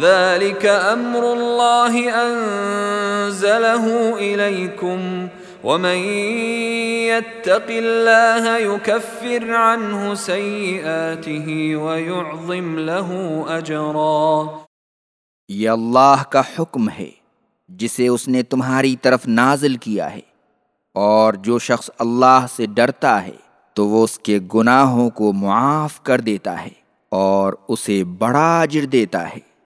ذلك امر الله انزله اليكم ومن يتق الله يكفر عنه سيئاته ويعظم له اجرا یہ اللہ کا حکم ہے جسے اس نے تمہاری طرف نازل کیا ہے اور جو شخص اللہ سے ڈرتا ہے تو وہ اس کے گناہوں کو معاف کر دیتا ہے اور اسے بڑا اجر دیتا ہے۔